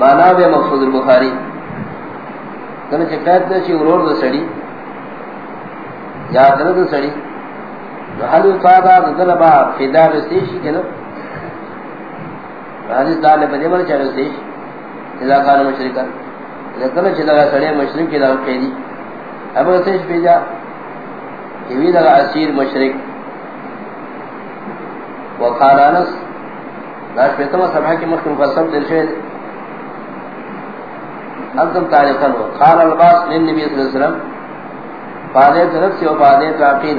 مانا بے مقصود البخاری. کنا چھ قید دے چھ ورور دے سڑی یا درد سڑی حل فادا ذلبا فدا رسیشی کنا حدیث دار نے بدے مر چھ رسیش اذا کان مشرکا اذا کنا چھ لگا سڑے مشرک کی دار قیدی اب رسیش بھیجا یہ لگا اسیر مشرک. وقال انس لاش پیتما سبحہ کی مخکم فصل دل شہد انتم تعلقا قال الباس للنبي صلى الله عليه وسلم فادیت نفسی و فادیت عقیل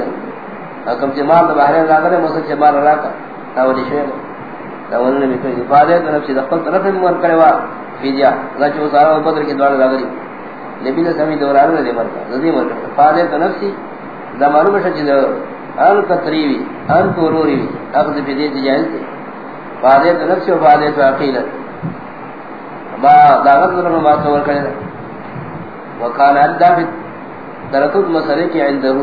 حکم جمال بحرین راگر موسیق جمال راکا تاولی شوئے تاولی نبی کوئی فادیت نفسی دخل طرف مور کرے وا فیدیا اللہ چو سارا و بدر کی دوار راگری نبی نے سمی دوران رہے مرکا زدی مرکا فادیت نفسی دا معلوم ہے چیز ان قطریوی ان کوروریوی اخذ فیدیت جائز تے فادیت نفسی و فادیت عقیل ما داغت ذرا ما تصور کرے۔ وکان ادا فی درتو مسئلے کی عنده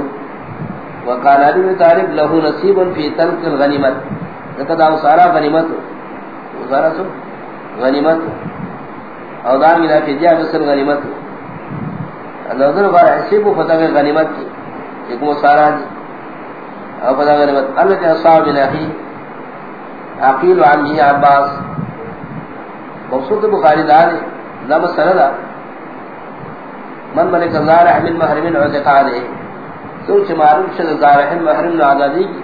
وکان ابن طالب له نصیب فی تلک الغنیمت۔ لقد او سارا غنیمت سارا سو؟ غنیمت او دار ملا فی جا بسر غنیمت اللہ ذرا بار حسیب فتح غنیمت کی۔ ایک مو سارا دی۔ او فتح غنیمت۔ اللہ کے اصحاب من اخی عقیل عمی عباس. مقصود بخاری دار لم سندا من ملک زار احمد محرم اعتقاد ہے سوچ معروف شد زار احمد محرم آزادی کی.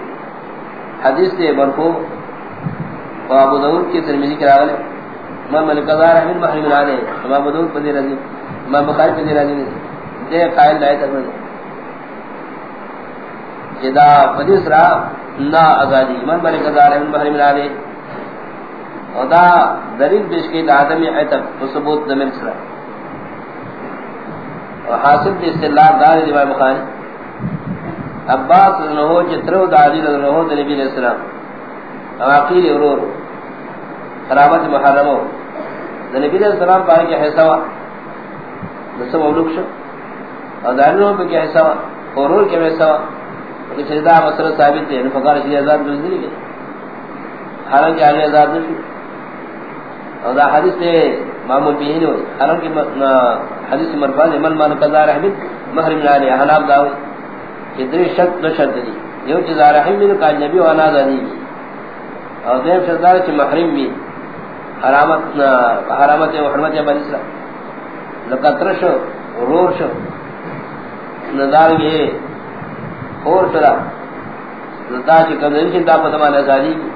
حدیث تے مرفوع و ابو داؤد کی ترمذی کے راوی من ملک زار احمد محرم علیہ امام ابو داؤد پدی رضی امام بخاری پدی رضی دے. قائل دای تک جدا حدیث را نا آزادی. من ملک زار احمد محرم علیہ دا دلیل پیش کی آدمی عتق تو ثبوت دمن سرا. اور حاصل کی اصطلاح دار دیوائے بخاری. عباس رنہو چترو دادی رنہو دا نبی علیہ السلام. عقیل ارور خرابت محرمو دا نبی علیہ السلام پاہے کی حیثہ وا. نسو مولوک شو. اور دارنہو پہ کی حیثہ وا. ارور کی حیثہ وا. کہ چیزا مسئلہ مطلب ثابت ہے فقار شریع ازاد بزدری گئے حالانکہ آگے ازاد نشو اور دا حدیث تے معمول بھی نہیں ہوئی حرم کی حدیث مرفاظ من مان قضا رحمت محرم لالی حناب داوئی کہ دری شرط، دو شرط دی۔ یو چیزا رحم بھی نکا نبی و انا دانی بھی اور دیم شرط دار چی محرم بھی۔ حرامت حرامت و حرمت یا بنی اسلام لقطر شو۔ رور شو ندار گئے خور شرا لتا چی کمزنی چنتا پتمان ازادی کی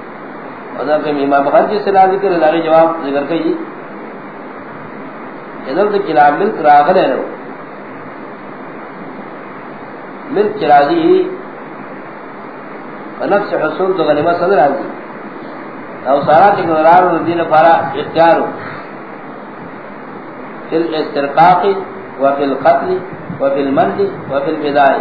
اور کہ امام بخاری جس سے ذکر ہے جواب ذکر کئی ادھر تو کلام ملک راغل ہے ملک چراضی نفس حصول تو غنیمت صدر آزی او سارا چکن قرار الدین فارا اختیار فی الاسترقاق وفی القتل وفی المرد وفی الفدائی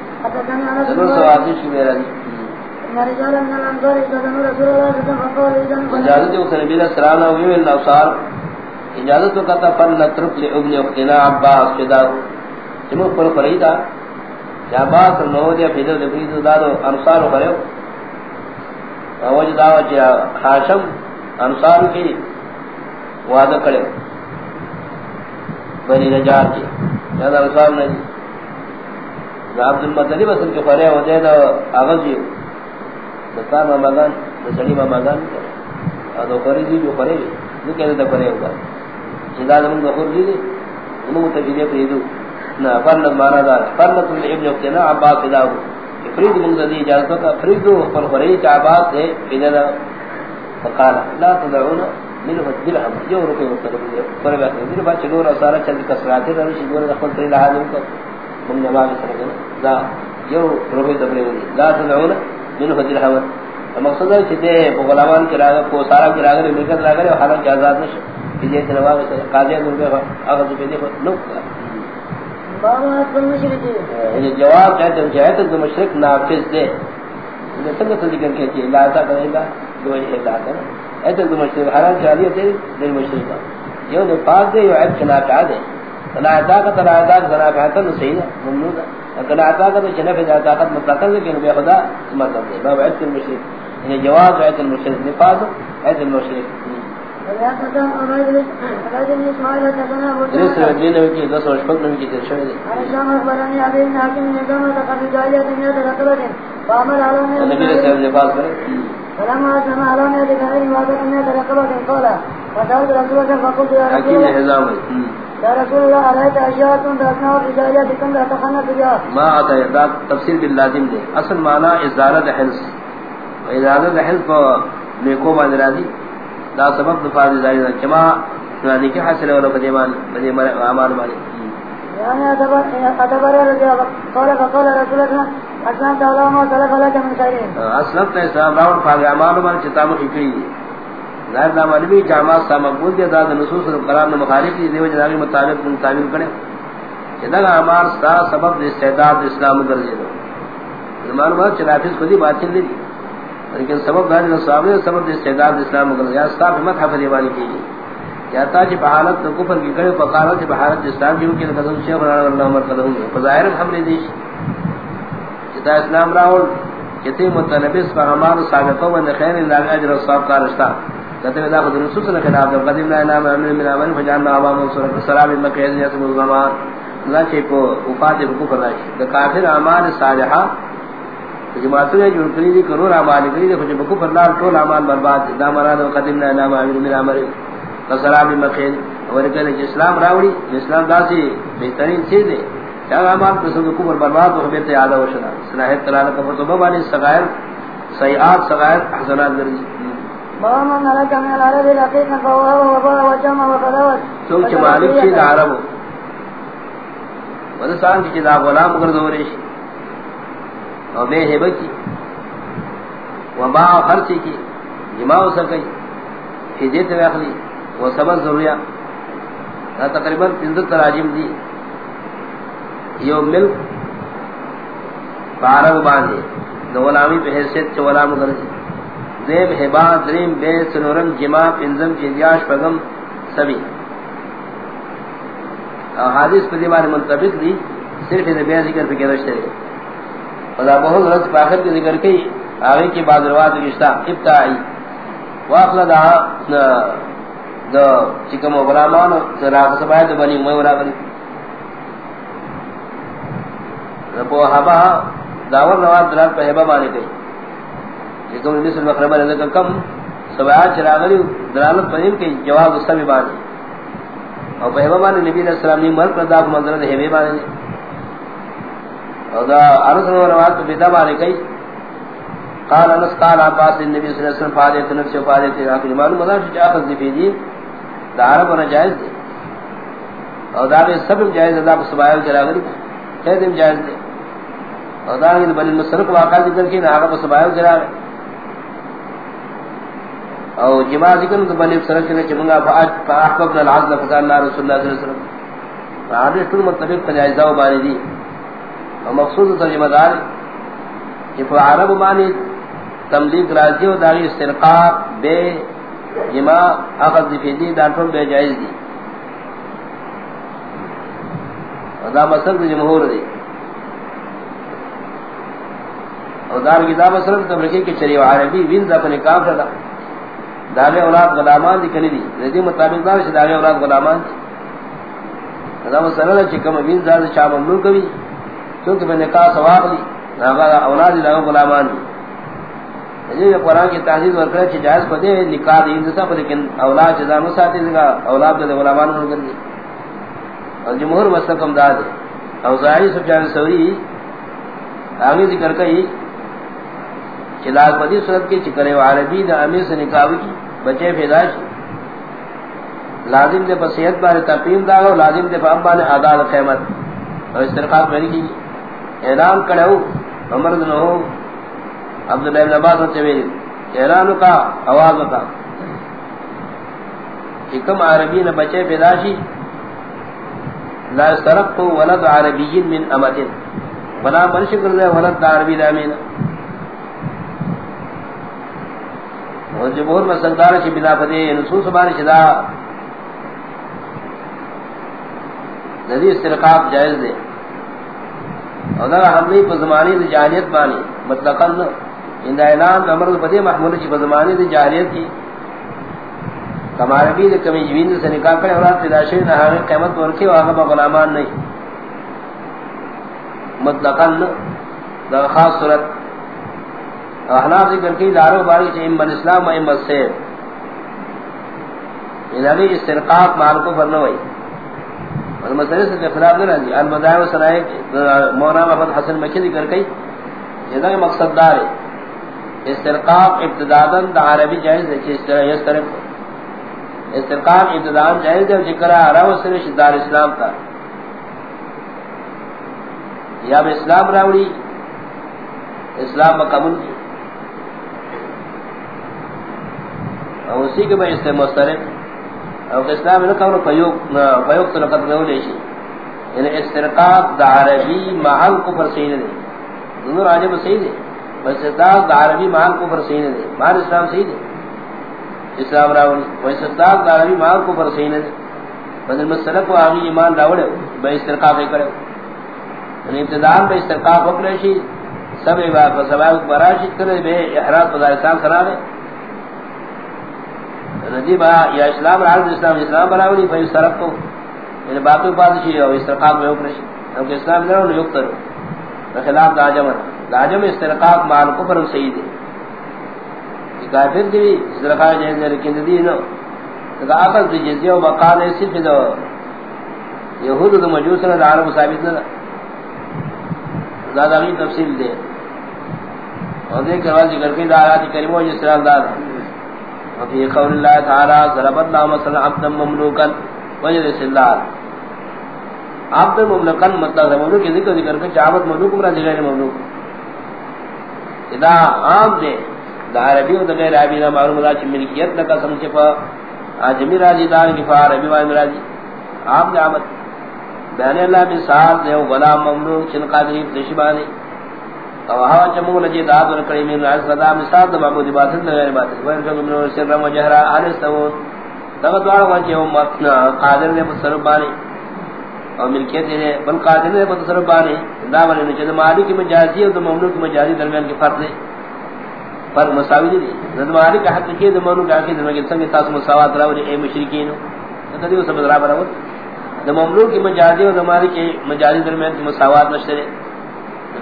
اجازت کو نبی علیہ السلام نے وی اللہ صار اجازت کو کہتا فن نترک لابن اختنا عباس فدا تم پر فریدا یا عباس نو فدا دے فدا دادو انصار کرے۔ اوج داو جا ہاشم انصار کی وعدہ کرے۔ بنی نجار کی۔ یا انصار نے عبد المطلب اصل کے فرے ہوتے دا اغز جی دستان مامدان دسڑی مامدان ادو کری دی جو فرے جو کہتے دا فرے ہوگا جدا زمن دخور دی دی انہوں متفیدے فریدو نا فرنت مانا دار فرنت ابن اختنا عباس اداو فرید من ذی اجازتوں کا فریدو پر فرے چا عباس ہے فیدہ دا. فقالا لا تدعونا من منه الدرهم جو رکے مطلب پر بات ہے میرے بات چلو رسالہ چل کسراتے رہے شدور دخل تری لحاظ کو من نماز سرگن دا یو روحی دبلے ہوئی۔ لا تدعون منه درهم مقصد ہے کہ غلامان کے راغ کو سارا کے نے ملکت راغ اور حالت آزاد نش کہ یہ جناب قاضی نے دے اگر تو دے نو۔ یعنی جواب ہے تو جہت تو مشرک نافذ دے۔ یہ سب تو ذکر کہ کہ لا تا کرے گا جو ہے لا تا۔ ہے تو مشرک حرام جاری ہے دے مشرک۔ یہ نے پاس دے یہ عید چنا کا دے۔ لا تا کا لا تا ذرا بہتر تو صحیح ہے ممنوع ہے۔ اگر لا تا کا جنب طاقت مطلق ہے بے خدا مطلب ہے باب عید المشرک۔ یعنی جواز عید المشرک، نفاذ عید المشرک۔ فلما سمع لون يدي كان يوافق ان يترقب فسألت رسول فقلت يا رسول الله يا رسول الله عليك اشياء تركنا في جاهليتكم لا تخنى بها ما اتى تفسير باللازم دے۔ اصل معنی ازالت حلس ازالت حلس کو نیکو مان راضی دا سبب دفاع زائد کما یعنی کہ حاصل ولا بدیمان بدیمان اعمال مالک یعنی ادبر رضی اللہ قال فقال رسول اللہ اسلام تعالی ما طلب لك من خير اسلام تے اسلام راو فاضل اعمال مال چتا مو کی ظاہر دا مولوی جامع سا مقبول دے، دا نصوص القران میں مخالف دی دیو جنابی مطابق من تعبیر کرے جدا اعمال سا سبب استعداد اسلام درجے دو زمان ما چنافس خودی بات چل دی لیکن سبب دا جو صحابہ سبب استعداد اسلام مگر یا صاحب مت حفظ والی کی یا تا جی بحالت کفر کی کڑے فقارت جی بحالت اسلام کی کی قدم شیخ اللہ عمر قدم فظاہر ہم نے دیش جتا اسلام راول کتے متنبس پر ہمان سابقوں میں خیر اللہ اجر و ثواب کا رشتہ۔ کہتے دا خود رسول صلی اللہ علیہ وسلم قدیم لا نام امن من امن فجاننا عوام سورۃ السلام مکہ ہے جیسے الزمان اللہ کے کو وفات کو فرمائے کافر اعمال صالحہ جماعت نے جو کری دی کرو اعمال کری دی کچھ بکو پر لال ٹول اعمال برباد دا مراد قدم قدمنا نام امیر من امر فسلام مخین اور کہ اسلام راوڑی اسلام داسی بہترین چیز ہے۔ کیا اعمال کو سب کو برباد ہو بیت یاد ہو شنا صلاح تعالی کا فتوبہ والے سغائر سیئات سغائر حسنات گری ماما ملک من العرب فهو وجمع مالک چیز ودسان غلام گردوریش اور بے خرچ کی. سکی وہ ضروریہ. تقریباً تراجم دی. یو ملک. بارہ باندھے. دو غلامی پہ حیثیت چ غلام گرجی دیب ہبا دریم بے سنورم جمع پنزم جیدیاش پگم سبی. حادث پر دیوار منطبق دی، صرف انہیں بے ذکر پہ کہتے ہیں. خدا بہت رس پاخر کی ذکر کی آگے کی بعد رواد رشتہ ابتائی واقلا دا دا چکم و غلامان راق سبایت بنی اموی ورا بنی. رپو حبا، داور رواد دلال پہ حبا مانے گئی لیکن نبی صلی اللہ کم سبایات چراغلی دلالت پہیم کی جواب اس سمی بانی اور پہ حبا نبی علیہ السلام نے مرک رضا کو منظر دے حبا مانے اور دا عرض و روات تو بیتا بانے کئی۔ قال انس قال عباس النبی صلی اللہ علیہ وسلم فادیت نفس و فادیت راکل معلوم مدار شو چاہت دی فیدی دا عرب ہونا جائز دی اور دا بے سب جائز دا کو سبایل چلا خیدم جائز دی اور دا بے بنی مصرف واقع ذکر کی نا عرب سبایل چلا گری او جماع ذکر تو بنی مصرف چلے چمنگا فاحببنا العزل فقال رسول اللہ صلی اللہ علیہ وسلم. فعادش طول مطلب فجائزہ و بانی دی. اور مقصود ترجمہ دار کہ عرب معنی تملیک راضی و داغی استرقاق بے جمع اخذ فی فیدی دانٹون بے جائز دی. اور دا مسئل دا دی. اور دار کی دا مسئل تبرکی کی چری عربی وین دا پنی کام رہا داغی اولاد غلامان دی کنی دی. ردی مطابق دار سے داغی اولاد غلامان دی. دا مسئل دا چکم وین دا چاہ ممنون کبھی کیونکہ میں نکاح ثواب لی اولاد لا غلامان دی. یہ قرآن کی تحدید ورکڑے چھ جائز کو دے نکاح دی. انسا پر لیکن اولاد جزا مساتی دے اولاد دے غلامان ہو کر دی اور جمہور مسلکم داد او زاہی سفیان سوری آگے ذکر کئی چلاک بدی صورت کے چکرے عربی دا امیر سے نکاح کی بچے پیدائش لازم دے بصیحت بارے تقیم دا لازم دے فام نے آداد قیمت. اور استرقاق میں کی جی. اعلان کرو عمر بن ہو. عبداللہ بن عباس ہوتے ہوئے. اعلان کا، آواز کا. کم عربی نے بچے پیدا پیداشی لا سرقت ولد عربی من امت بنا منش کر دے ولد عربی لامین اور جمہور میں سنگار چھ بلا پدے نصوص بارش دا ندی استرقاب جائز دے اور دا حملی پا زمانی دی جاہلیت بانی مطلقاً ان دا اعلان امرد پدے محمول چھ پا زمانی دی جاہلیت کی کماربی دی کمی جوین دی سے نکاح کرے اولاد پیدا شوی نہ ہمیں قیمت ورکی و آغا غلامان نہیں مطلقاً دا خاص صورت احناف ذکر کی دارو باری چھ ام الاسلام و ام السیر ان استرقاق مال کو فرنا ہوئی سے خلاف نہ رہی. المدائع و سنائے مولانا محمد حسن مکی ذکر کئی یہ دا مقصد دار ہے. استرقاق ابتدادن دا عربی جائز ہے چھ اس طرح استرقاق ابتدادن جائز ہے ذکر آرہا و سنش دار اسلام تا یا اسلام راوڑی. اسلام مقبول کی. اور اسی کے بعد استعمال مسترد اور اسلام نے کہا فیوق فیوق تو لقد نہ لے شی یعنی استرقاق دا عربی محل کفر سین دے دونوں راجب صحیح دے بس استرقاق دا عربی محل کفر سین دے مان اسلام صحیح دے اسلام راوی و استرقاق دا عربی محل کفر سین دے بدل مسلک و آگی ایمان راوڑے بے استرقاق ہی کرے یعنی ابتدان بے استرقاق حکلے شی سب عباد و سباب براشد کرے بے احراز پدار اسلام سنا دے ندی با یا اسلام راز اسلام اسلام بناوی فیس طرف تو. یعنی باقی پادشی اور استرقاق میں اوپر حکم رشی کیونکہ اسلام نہ انہوں یکتر خلاف داجم داجم استرقاق مال کفر سید ہے. کافر دی استرقاق جہاں دے، لیکن دی نو. تو آقل دی جزیہ و مقال ہے، صرف دو یہود دو مجوس نے عرب ثابت نہ. زیادہ بھی تفصیل دے. اور دیکھ کر واضح کر کے دارات کریموں جس طرح دار. وفي قول الله تعالى ضرب الله مثلا عبدا مملوكا وجد سلال عبد مملوكا مطلب مملوک ذکر ذکر کہ عبد مملوک مراد غیر مملوک. اذا عام دے، دا عربی و دا غیر عربی نہ معلوم ہے کہ ملکیت نہ قسم سے فا اجمی راضی کی فار عربی و راضی. عام دے عبد. بیان اللہ مثال دے، غلام مملوک، چن قادری دشبانی او ہوا چمو لجی داد ور کڑی میں صدا مثال د معبود باطن غیر باطن وہ جو من سر و جہرا ان سو تب دوار وان جو متنا قادر نے بسربانی او ملکیت نے بل قادر نے بسربانی دا ولے نے جد مالک کی مجازی اور مملوک کی مجازی درمیان کی فرق ہے پر مساوی نہیں جد مالک حق کی د مملوک کی درمیان کی سنگ تاس مساوات راو اے مشرکین تو دیو سب برابر ہو د مملوک کی مجازی اور مالک کی مجازی درمیان کی مساوات نشتے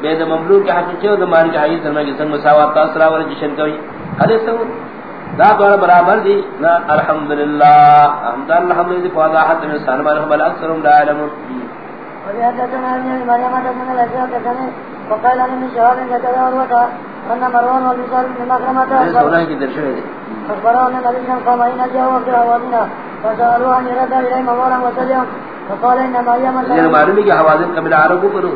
بے د مملوک کے حق چھو د مالک حق سر میں سنگ مساوات تاثرا ور جشن کوئی۔ ہر سو دا دوڑ برابر دی۔ نا الحمدللہ۔ حمد الحمدللہ فضا حد من سن بل بل اکثر لا علم وقال ان شهاب كذا وروى ان مروان والمسار من مكرمته سوره کی درشن ہے۔ فقران الذي كان قام الى جاءوا في اوادنا فسالوا عن رد الى مولا وسلم فقال انما هي من معلوم ہے کہ حوادث قبل عربوں کرو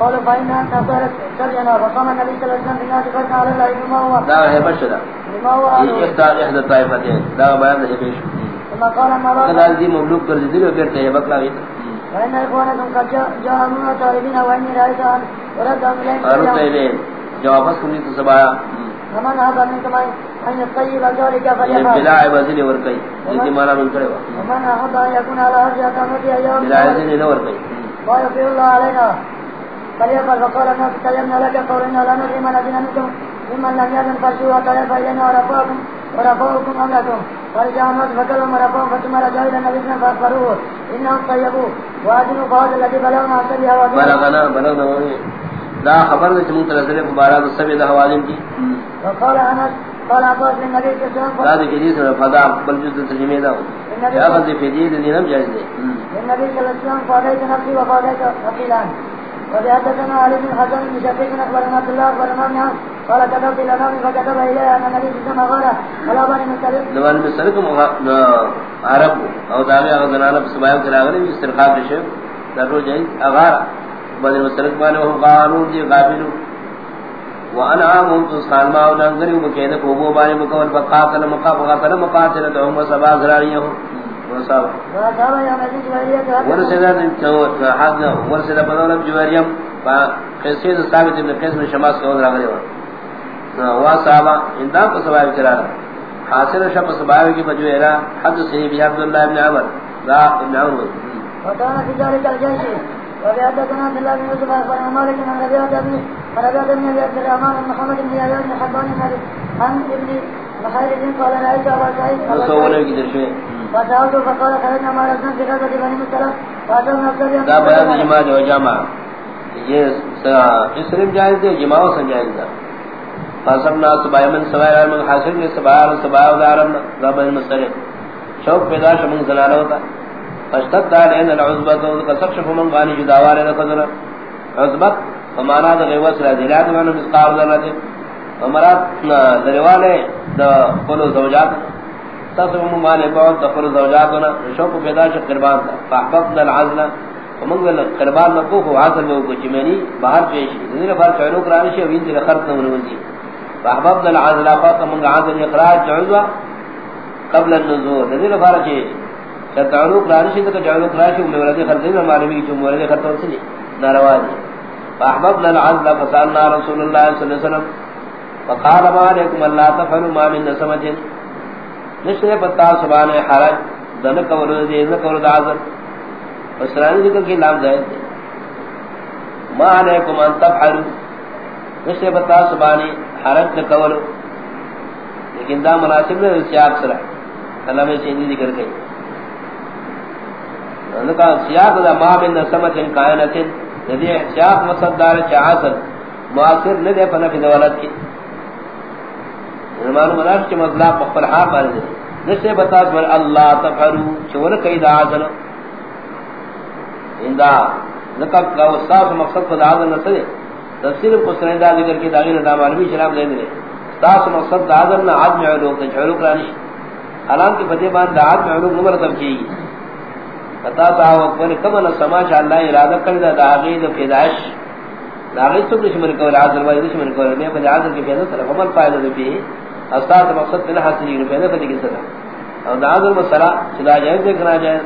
قالوا فإنها تنصرت سرجنا فقام النبي صلى الله عليه وسلم على الله بما هو لا هي بشرة بما هو إحدى إحدى الطائفتين لا بيان له بيش ثم قال ما ذي مملوك كر ذي وبيرته هي بقلا غير وإن إخوانكم قد جاءوا طالبين وإني رأيت أن ورد أن أرد إليه جواب سنی تو سبایا ومن هذا من كما أن يطيب ذلك فليفعل؟ بلا عبادة لوركي إذن مالا من كروا ومن أحب أن يكون على أرجع كمتي يوم بلا عبادة لوركي ويطيع الله علينا۔ فليقل فقال الناس تيمنا لك قولنا لا ندري من أدنى منكم ممن لم يزن فرشوا وطيب إلينا ورفاكم ورفاكم أملكم فرجع الناس فكلم ورفاهم فتم رجع إلى النبي صلى فأخبروه إنهم طيبوا وأدنوا فهذا الذي بلغنا أسبها بلغنا بلغنا لا خبر دے چمون ترسلے مبارک سب دہ حوالین کی. وقال انس قال عباس بن نبي كسوان هذا جديد فضا بل جزء ترجمه ده يا أخذ في دين دين نم جائز ده النبي صلى الله عليه وسلم فاديت نفسي وفاديت وقيلان وبحدثنا علي بن حسن بن شقيق اخبرنا عبد الله اخبرنا ابن قال كتبت الى نومي فكتب الي ان النبي صلى الله عليه وسلم قال على بني مسلم لوان مسلكم عرب. او داغي اغذنا بسبايا كراغلي استرقاب شيء. درو جائز اغار بني مسلک مانے وہ قانون دی غافلو. وانا عام تو خان ما اور نظر وہ کہ نہ کو بارے مکول بقاتل مقاتل مقاتل تو سبا زراریوں وصاب ورسدا تو حد ورسدا بدل جواریم قصید ثابت ابن قیس بن شماس کو راغلی وا. وصاب اندا کو سبا کرا حاصل شپ سبا کی بجو era حد سے بھی عبد الله ابن عمر. ذا ابن عمر وكان في ذلك الجيش وبيعدتنا عبد الله بن يوسف أخبرنا مالك عن ربيعة بن ربيعة بن أبي عبد الرحمن بن محمد بن يحيى بن حبان عن ابن محارب قال رأيت أبا سعيد دا بیان جو یہ اسرم جائز دے و سنجائز دا من حاصل سبائی سبائی دا شوق پیدا زنانا ہوتا۔ فاشتد العزبت من جداوار عزبت فمانا ومرات دروالے دا قلو زوجات۔ تصف من مانے بعد دخل زوجاتنا شوق پیدا شد قربان دا فاحببنا العزل. ومن قال قربان نقوف وعزل میں کچھ منی باہر پیش ذرا فار چلو کرانشی وین ذرا خرط نونی فاحببنا العزل. فاطمن عزل اخراج عزوا قبل النزول. ذرا فار چے تعلق راشی تو تعلق راشی ولد خرج میں معلومی جو ولد خرج سے ناروا دی فاحببنا العزل. فسالنا رسول الله صلى الله عليه وسلم. فقال ما عليكم الا تفعلوا ما من نسمه نشنے پتا سبحان حرج دن قول دی نہ قول عزل اسرائیل ذکر کی نام جائز ما عليكم ان تفعلوا. نشنے پتا سبحان حرج نہ قول لیکن دا مناسب ہے سیاق سرا اللہ میں چینی ذکر کئی لکا سیاق دا ما من نسمت ان کائنت ندی سیاق مصدار چاہتن معاصر ندی پنف دولت کی معلوم مدار چی مطلب مقبل حاق بارے دے نسے بتا سوال اللہ تفعلو چور کئی دا آزن اندا لکا استاس مقصد خود آزن نسلے۔ تفسیر قسرین دا ذکر کی داغین دا معلومی شرام دے دے استاس مقصد دا آزن نا عدم علوم تا چعلوک رانش حالانکہ فتح بان دا عدم علوم نمرتب کی۔ فتا صاحب کو نے کما نہ سماج اللہ ارادہ کر دا داغی دو پیدائش۔ داغی تو دشمن کو عادل و دشمن کو نے بجا عادل کی پیدا طرف عمل فائدہ دے بھی استاد مقصد بنا حاصل کی پیدا کرنے کی سزا اور داغل مسئلہ چلا جائے دیکھنا جائے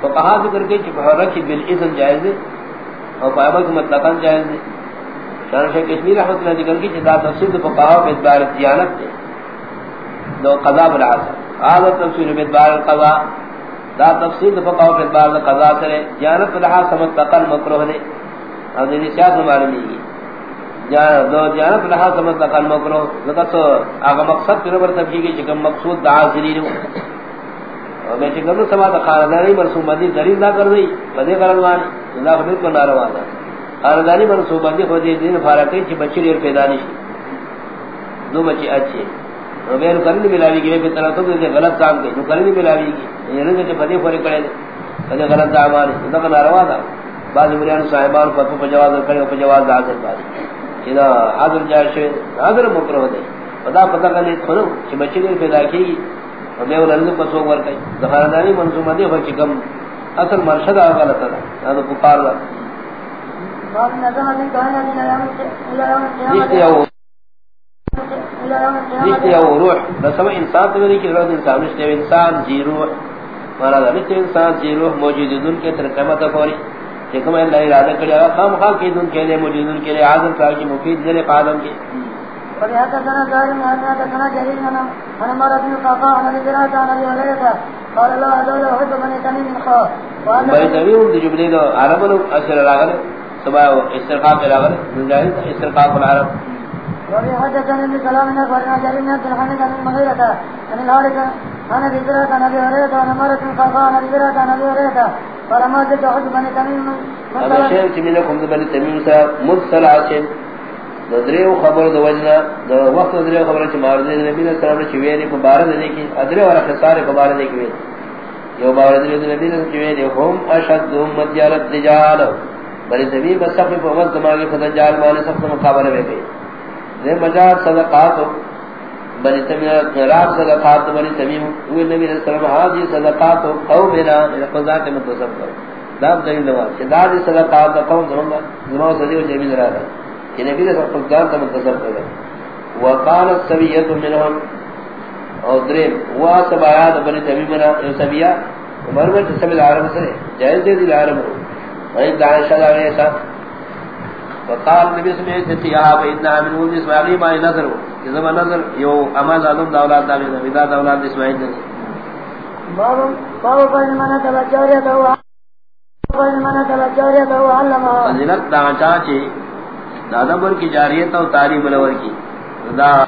تو کہا ذکر کے کہ بہر کی بالاذن جائز ہے، اور پائبہ کی مطلقاً جائز ہے۔ شان شیخ کشمیر رحمۃ اللہ ذکر کی جدا تفسیر تو فقہا کے اعتبار دیانت ہے۔ دو قضا بلا عادت تفسیر کے اعتبار قضا دا تفصیل فقہ کے بعد قضا کرے جانت لہا سمت تقل مکروہ دے اور دینی سیاست معلوم نہیں دو لہا سمت لکہ آگا مقصد پر چکم مقصود دا حاضری اور میں چکم سمات خاندانی مرسوم بندی دلیل کر دی بدے اللہ کو ناروا دا۔ خاندانی مرسوم بندی خود دین فارقی چی بچی ریر دو بچی اچھے ملاوی گی دے غلط کام کی نو ملاوی گی۔ یہ کرے دے۔ غلط ناروا بعض مریان صاحبان فتو جواز کرے اذا حاضر جائے شے حاضر مکرہ دے پتہ پتہ کرنے کھنو کہ بچے نے پیدا کی اور میں ولن کو سو ور کئی زخارداری منظومہ دے ہو کہ کم اصل مرشد غلط ہے ہذا پکار دا باب نظام نے کہا ہے نشتے او روح. بسم انسان تو نہیں کہ روح انسان نشتے انسان جی روح. مانا دا نشتے انسان جی روح موجود دن کے ترقیمت فوری چکم اللہ ارادہ کریا خام خام کی دن کے لیے موجود دن کے لیے عادم کا کی مفید ذرے قادم کے۔ ولهذا كان ظالم وأنها كان جليل أنا مرة بن القاقاء أنا بذراتا أنا بهريتا قال الله عز وجل تميم من عرب۔ سبا استرقاق العقل من جاهل استرقاق العرب وفي حدثنا ابن سلام من اخبرنا جرير بن عبد الحميد عن المغيرة عن الحارث عن ابي ذرة عن ابي هريرة عن مرة قال عن ابي ذرة عن ابي هريرة قال ما زلت احب بني تميم هذا شيء من لكم بني تميم مرسل عاشم دریو خبر دو وجنا دو وقت دریو خبر چ مار دے نبی نے سلام چ وی نے بار دے کی ادرے اور خسارے بار دے کی یو بار دے نبی نے چ وی نے ہم اشد امت جالت رجال بڑے نبی بس سب کو وقت دماغ خدا جال والے سب کو مقابلہ میں گئے۔ نے مجاد صدقات بنی تمیم راب صدقات بنی تمیم وہ نبی نے سلام حاضی صدقات قومنا قضا کے متصف کر داب دین دوا کہ داد صدقات قوم زمان زمان سدیو جمیل را رہا کہ نبی نے فقدان کا منتظر کرے وقالت سبیت منهم اور دریم، وا سب آیات بنی تمیم منا سبیا عمر میں سب العالم سے، جائز دے دی العالم وہی دعائے شاہ علیہ السلام وقال نبی سے میں تے یا بین من ولد اسماعیل ما نظر. زمان نظر یو امان آدم دا اولاد دا نبی دا اولاد اسماعیل دے باب باب بین من تلا چاریا دا بین من تلا چاریا دا علم. فضیلت دا چاچے دادا بر کی جاریت اور تاری بلور کی. دا